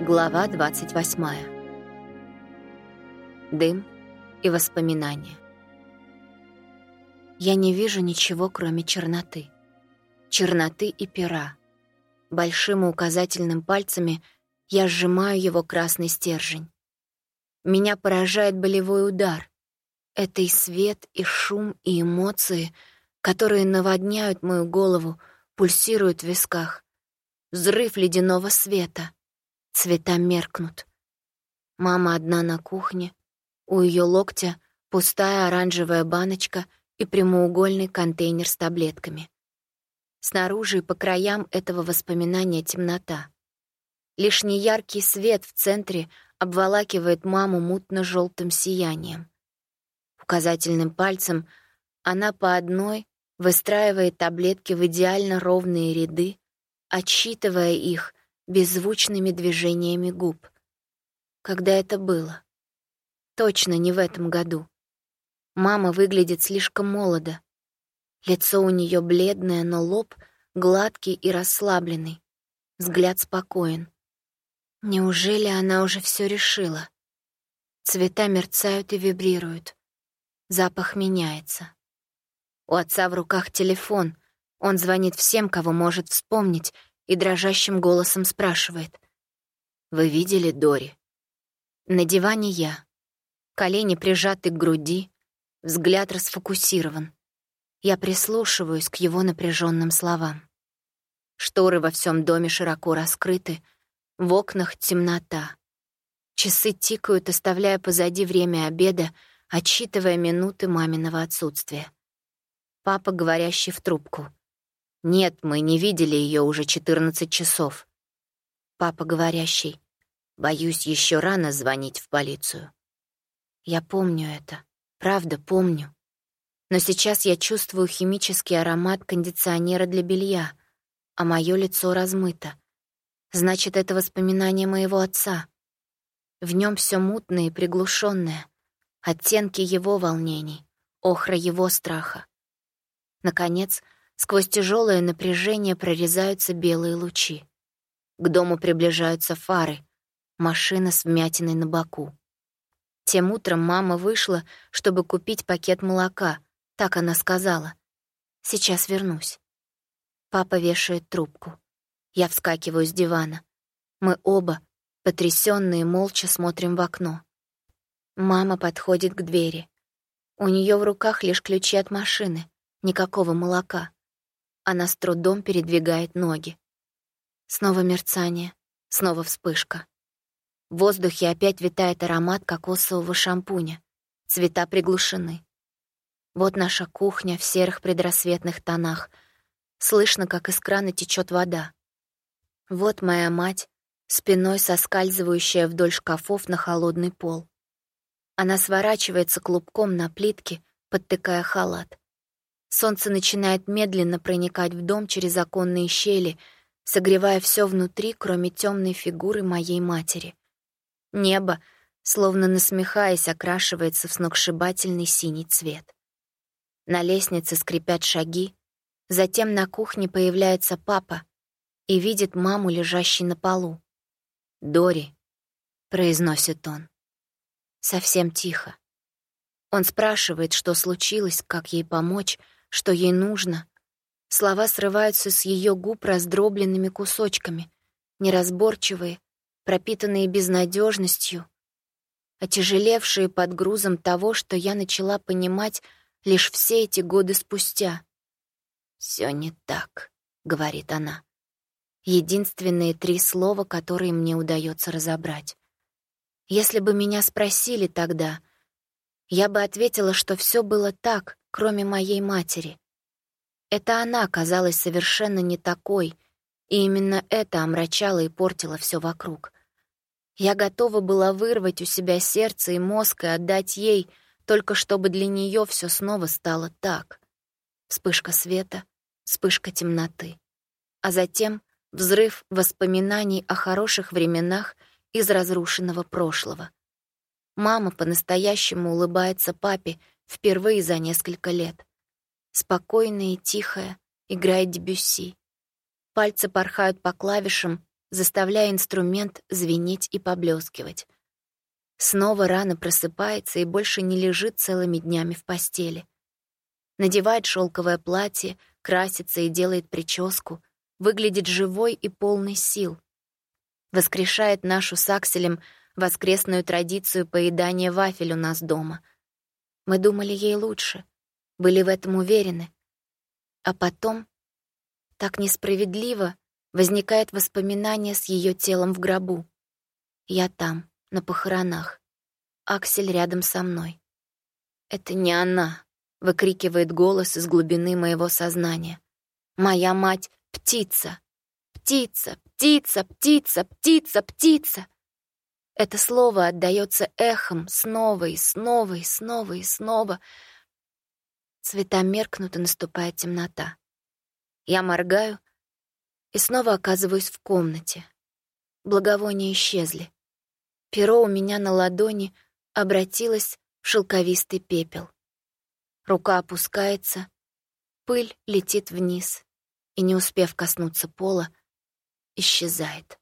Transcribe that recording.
Глава 28. Дым и воспоминания. Я не вижу ничего, кроме черноты. Черноты и пера. Большим и указательным пальцами я сжимаю его красный стержень. Меня поражает болевой удар. Это и свет, и шум, и эмоции, которые наводняют мою голову, пульсируют в висках. Взрыв ледяного света — Цвета меркнут. Мама одна на кухне. У ее локтя пустая оранжевая баночка и прямоугольный контейнер с таблетками. Снаружи и по краям этого воспоминания темнота. Лишь неяркий свет в центре обволакивает маму мутно желтым сиянием. Указательным пальцем она по одной выстраивает таблетки в идеально ровные ряды, отсчитывая их беззвучными движениями губ. Когда это было? Точно не в этом году. Мама выглядит слишком молодо. Лицо у нее бледное, но лоб гладкий и расслабленный. Взгляд спокоен. Неужели она уже все решила? Цвета мерцают и вибрируют. Запах меняется. У отца в руках телефон. Он звонит всем, кого может вспомнить, и дрожащим голосом спрашивает. «Вы видели Дори?» На диване я. Колени прижаты к груди, взгляд расфокусирован. Я прислушиваюсь к его напряженным словам. Шторы во всем доме широко раскрыты, в окнах темнота. Часы тикают, оставляя позади время обеда, отсчитывая минуты маминого отсутствия. Папа, говорящий в трубку. «Нет, мы не видели ее уже 14 часов». Папа говорящий. «Боюсь, еще рано звонить в полицию». Я помню это. Правда, помню. Но сейчас я чувствую химический аромат кондиционера для белья, а мое лицо размыто. Значит, это воспоминание моего отца. В нем все мутное и приглушенное, оттенки его волнений, охра его страха. Наконец, Сквозь тяжелое напряжение прорезаются белые лучи. К дому приближаются фары, машина с вмятиной на боку. Тем утром мама вышла, чтобы купить пакет молока, так она сказала. «Сейчас вернусь». Папа вешает трубку. Я вскакиваю с дивана. Мы оба, потрясённые, молча смотрим в окно. Мама подходит к двери. У нее в руках лишь ключи от машины, никакого молока. Она с трудом передвигает ноги. Снова мерцание, снова вспышка. В воздухе опять витает аромат кокосового шампуня. Цвета приглушены. Вот наша кухня в серых предрассветных тонах. Слышно, как из крана течет вода. Вот моя мать, спиной соскальзывающая вдоль шкафов на холодный пол. Она сворачивается клубком на плитке, подтыкая халат. Солнце начинает медленно проникать в дом через оконные щели, согревая все внутри, кроме темной фигуры моей матери. Небо, словно насмехаясь, окрашивается в сногсшибательный синий цвет. На лестнице скрипят шаги, затем на кухне появляется папа и видит маму, лежащей на полу. «Дори», — произносит он. Совсем тихо. Он спрашивает, что случилось, как ей помочь, что ей нужно. Слова срываются с ее губ раздробленными кусочками, неразборчивые, пропитанные безнадежностью, отяжелевшие под грузом того, что я начала понимать лишь все эти годы спустя. Все не так», — говорит она. Единственные три слова, которые мне удается разобрать. Если бы меня спросили тогда, я бы ответила, что все было так, кроме моей матери. Это она казалась совершенно не такой, и именно это омрачало и портило все вокруг. Я готова была вырвать у себя сердце и мозг и отдать ей, только чтобы для нее все снова стало так. Вспышка света, вспышка темноты. А затем взрыв воспоминаний о хороших временах из разрушенного прошлого. Мама по-настоящему улыбается папе, Впервые за несколько лет. Спокойная и тихая, играет Дебюсси. Пальцы порхают по клавишам, заставляя инструмент звенеть и поблескивать. Снова рано просыпается и больше не лежит целыми днями в постели. Надевает шелковое платье, красится и делает прическу, выглядит живой и полный сил. Воскрешает нашу с Акселем воскресную традицию поедания вафель у нас дома. Мы думали ей лучше, были в этом уверены. А потом, так несправедливо, возникает воспоминание с ее телом в гробу. Я там, на похоронах. Аксель рядом со мной. «Это не она», — выкрикивает голос из глубины моего сознания. «Моя мать — птица! Птица, птица, птица, птица, птица!» Это слово отдаётся эхом снова и снова и снова и снова. Цвета меркнут, и наступает темнота. Я моргаю и снова оказываюсь в комнате. Благовония исчезли. Перо у меня на ладони обратилось в шелковистый пепел. Рука опускается, пыль летит вниз и, не успев коснуться пола, исчезает.